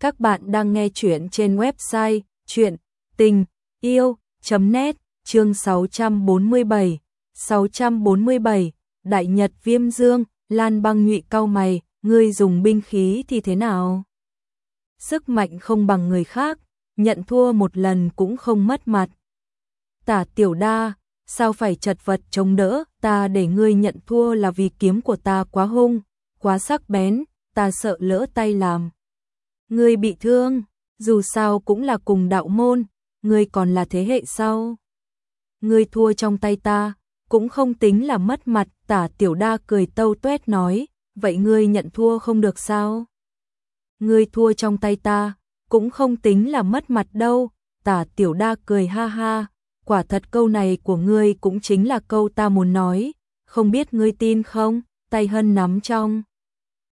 Các bạn đang nghe chuyện trên website chuyện tình yêu.net chương 647. 647, Đại Nhật Viêm Dương, Lan băng nhụy cao mày, ngươi dùng binh khí thì thế nào? Sức mạnh không bằng người khác, nhận thua một lần cũng không mất mặt. Tả tiểu đa, sao phải chật vật chống đỡ, ta để ngươi nhận thua là vì kiếm của ta quá hung, quá sắc bén, ta sợ lỡ tay làm người bị thương, dù sao cũng là cùng đạo môn, người còn là thế hệ sau. người thua trong tay ta, cũng không tính là mất mặt, tả tiểu đa cười tâu tuét nói, vậy ngươi nhận thua không được sao? Ngươi thua trong tay ta, cũng không tính là mất mặt đâu, tả tiểu đa cười ha ha, quả thật câu này của ngươi cũng chính là câu ta muốn nói, không biết ngươi tin không, tay hân nắm trong.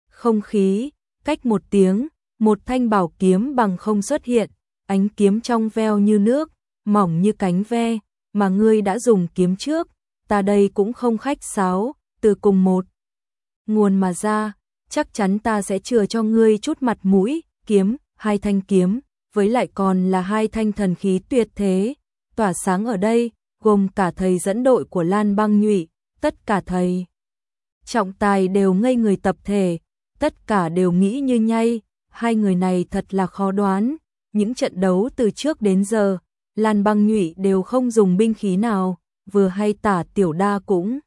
Không khí, cách một tiếng, một thanh bảo kiếm bằng không xuất hiện, ánh kiếm trong veo như nước, mỏng như cánh ve, mà ngươi đã dùng kiếm trước, ta đây cũng không khách sáo, từ cùng một. Nguồn mà ra, chắc chắn ta sẽ chừa cho ngươi chút mặt mũi, kiếm, hai thanh kiếm, với lại còn là hai thanh thần khí tuyệt thế, tỏa sáng ở đây, gồm cả thầy dẫn đội của Lan Băng Nhụy, tất cả thầy. Trọng tài đều ngây người tập thể, tất cả đều nghĩ như nhay, hai người này thật là khó đoán, những trận đấu từ trước đến giờ, Lan Băng Nhụy đều không dùng binh khí nào, vừa hay tả tiểu đa cũng.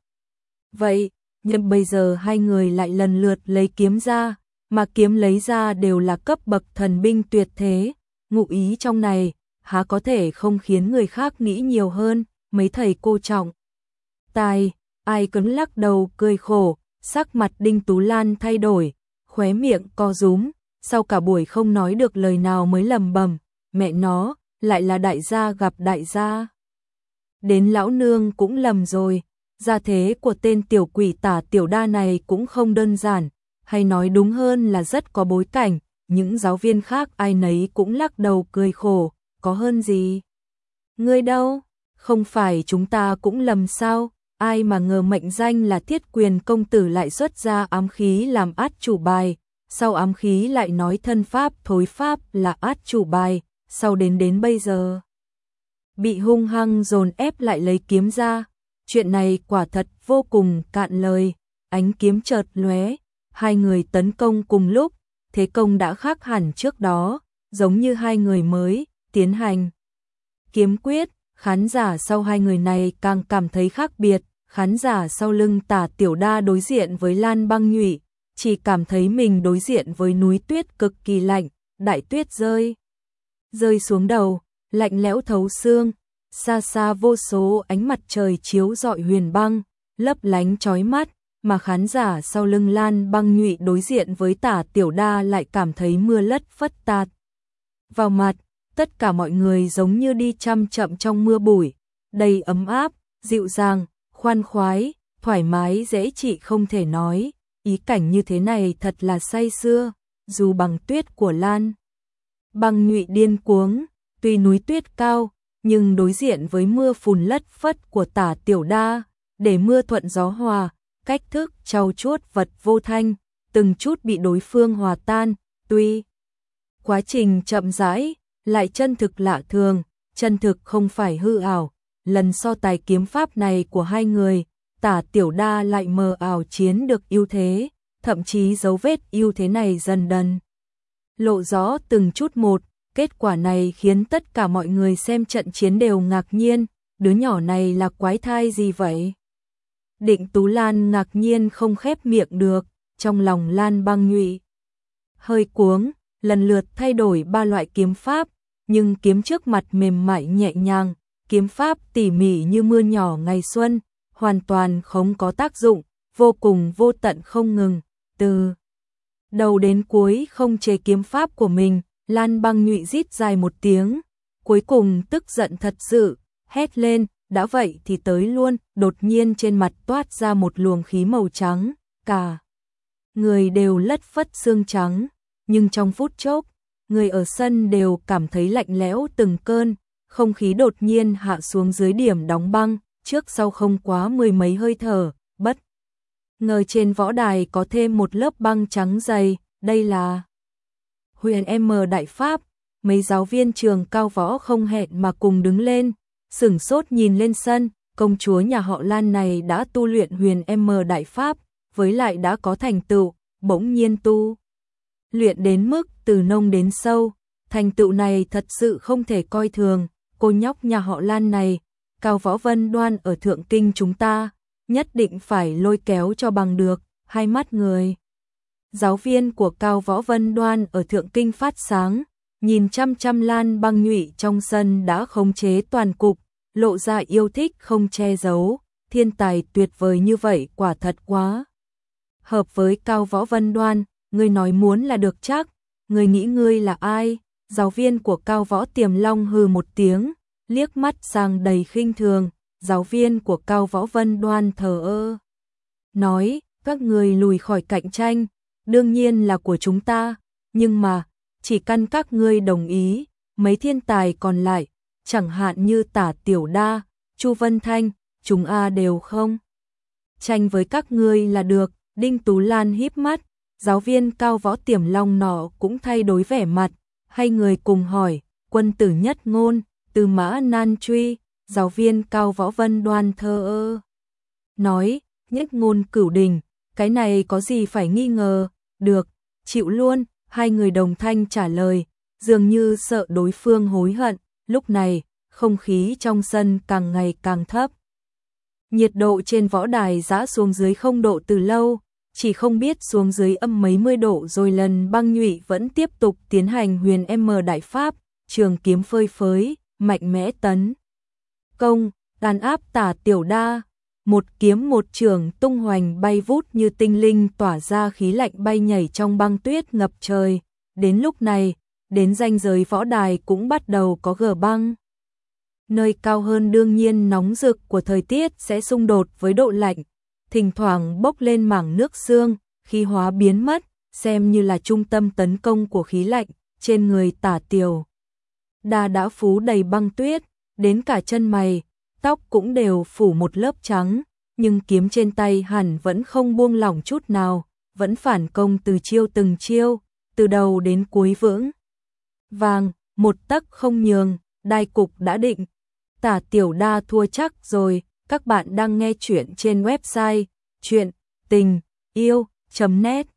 Vậy, nhưng bây giờ hai người lại lần lượt lấy kiếm ra, mà kiếm lấy ra đều là cấp bậc thần binh tuyệt thế, ngụ ý trong này, há có thể không khiến người khác nghĩ nhiều hơn, mấy thầy cô trọng. Tài, ai cấn lắc đầu cười khổ, sắc mặt Đinh Tú Lan thay đổi, khóe miệng co rúm, sau cả buổi không nói được lời nào mới lầm bầm, mẹ nó, lại là đại gia gặp đại gia. Đến lão nương cũng lầm rồi, gia thế của tên tiểu quỷ tả tiểu đa này cũng không đơn giản, hay nói đúng hơn là rất có bối cảnh, những giáo viên khác ai nấy cũng lắc đầu cười khổ, có hơn gì. Ngươi đâu, không phải chúng ta cũng lầm sao, ai mà ngờ mệnh danh là thiết quyền công tử lại xuất ra ám khí làm át chủ bài, sau ám khí lại nói thân pháp thối pháp là át chủ bài, sau đến đến bây giờ. Bị hung hăng dồn ép lại lấy kiếm ra, chuyện này quả thật vô cùng cạn lời, ánh kiếm chợt lóe, hai người tấn công cùng lúc, thế công đã khác hẳn trước đó, giống như hai người mới tiến hành. Kiếm quyết, khán giả sau hai người này càng cảm thấy khác biệt, khán giả sau lưng tả tiểu đa đối diện với Lan băng nhụy, chỉ cảm thấy mình đối diện với núi tuyết cực kỳ lạnh, đại tuyết rơi. Rơi xuống đầu, lạnh lẽo thấu xương, xa xa vô số ánh mặt trời chiếu rọi huyền băng, lấp lánh chói mắt, mà khán giả sau lưng Lan băng nhụy đối diện với tả tiểu đa lại cảm thấy mưa lất phất tạt. Vào mặt, tất cả mọi người giống như đi chăm chậm trong mưa bụi, đầy ấm áp, dịu dàng, khoan khoái, thoải mái dễ chịu không thể nói, ý cảnh như thế này thật là say xưa, dù bằng tuyết của Lan. Băng nhụy điên cuống, tuy núi tuyết cao, nhưng đối diện với mưa phùn lất phất của tả tiểu đa, để mưa thuận gió hòa, cách thức trau chuốt vật vô thanh, từng chút bị đối phương hòa tan, tuy quá trình chậm rãi, lại chân thực lạ thường, chân thực không phải hư ảo, lần so tài kiếm pháp này của hai người, tả tiểu đa lại mờ ảo chiến được ưu thế, thậm chí dấu vết ưu thế này dần dần. Lộ rõ từng chút một, kết quả này khiến tất cả mọi người xem trận chiến đều ngạc nhiên, đứa nhỏ này là quái thai gì vậy? Định Tú Lan ngạc nhiên không khép miệng được, trong lòng Lan băng nhụy. Hơi cuống, lần lượt thay đổi ba loại kiếm pháp, nhưng kiếm trước mặt mềm mại nhẹ nhàng, kiếm pháp tỉ mỉ như mưa nhỏ ngày xuân, hoàn toàn không có tác dụng, vô cùng vô tận không ngừng, từ đầu đến cuối không chế kiếm pháp của mình, Lan băng nhụy rít dài một tiếng, cuối cùng tức giận thật sự, hét lên, đã vậy thì tới luôn, đột nhiên trên mặt toát ra một luồng khí màu trắng, cả người đều lất phất xương trắng, nhưng trong phút chốc, người ở sân đều cảm thấy lạnh lẽo từng cơn, không khí đột nhiên hạ xuống dưới điểm đóng băng, trước sau không quá mười mấy hơi thở, bất. Ngờ trên võ đài có thêm một lớp băng trắng dày, đây là huyền M Đại Pháp, mấy giáo viên trường cao võ không hẹn mà cùng đứng lên, sửng sốt nhìn lên sân, công chúa nhà họ Lan này đã tu luyện huyền M Đại Pháp, với lại đã có thành tựu, bỗng nhiên tu. Luyện đến mức từ nông đến sâu, thành tựu này thật sự không thể coi thường, cô nhóc nhà họ Lan này, cao võ vân đoan ở thượng kinh chúng ta, nhất định phải lôi kéo cho bằng được, hai mắt người. Giáo viên của Cao Võ Vân Đoan ở Thượng Kinh phát sáng, nhìn chăm chăm Lan băng nhụy trong sân đã khống chế toàn cục, lộ ra yêu thích không che giấu, thiên tài tuyệt vời như vậy quả thật quá. Hợp với Cao Võ Vân Đoan, người nói muốn là được chắc, người nghĩ ngươi là ai? Giáo viên của Cao Võ Tiềm Long hừ một tiếng, liếc mắt sang đầy khinh thường, giáo viên của Cao Võ Vân Đoan thờ ơ. Nói, các người lùi khỏi cạnh tranh, đương nhiên là của chúng ta, nhưng mà, chỉ căn các ngươi đồng ý, mấy thiên tài còn lại, chẳng hạn như tả tiểu đa, Chu Vân Thanh, chúng A đều không. Tranh với các ngươi là được, Đinh Tú Lan híp mắt, giáo viên cao võ tiềm long nọ cũng thay đổi vẻ mặt, hay người cùng hỏi, quân tử nhất ngôn, từ mã nan truy, giáo viên cao võ vân đoan thơ ơ. Nói, nhất ngôn cửu đình, cái này có gì phải nghi ngờ, được, chịu luôn, hai người đồng thanh trả lời, dường như sợ đối phương hối hận, lúc này, không khí trong sân càng ngày càng thấp. Nhiệt độ trên võ đài giã xuống dưới không độ từ lâu, chỉ không biết xuống dưới âm mấy mươi độ rồi lần băng nhụy vẫn tiếp tục tiến hành huyền M Đại Pháp, trường kiếm phơi phới, mạnh mẽ tấn. Công, đàn áp tả tiểu đa, một kiếm một trường tung hoành bay vút như tinh linh tỏa ra khí lạnh bay nhảy trong băng tuyết ngập trời. Đến lúc này, đến ranh giới võ đài cũng bắt đầu có gờ băng. Nơi cao hơn đương nhiên nóng rực của thời tiết sẽ xung đột với độ lạnh, thỉnh thoảng bốc lên mảng nước xương, khí hóa biến mất, xem như là trung tâm tấn công của khí lạnh, trên người tả tiểu. Đa đã phú đầy băng tuyết, đến cả chân mày, tóc cũng đều phủ một lớp trắng, nhưng kiếm trên tay hẳn vẫn không buông lỏng chút nào, vẫn phản công từ chiêu từng chiêu, từ đầu đến cuối vững. Vàng, một tấc không nhường, đai cục đã định. Tả tiểu đa thua chắc rồi, các bạn đang nghe chuyện trên website chuyện tình yêu.net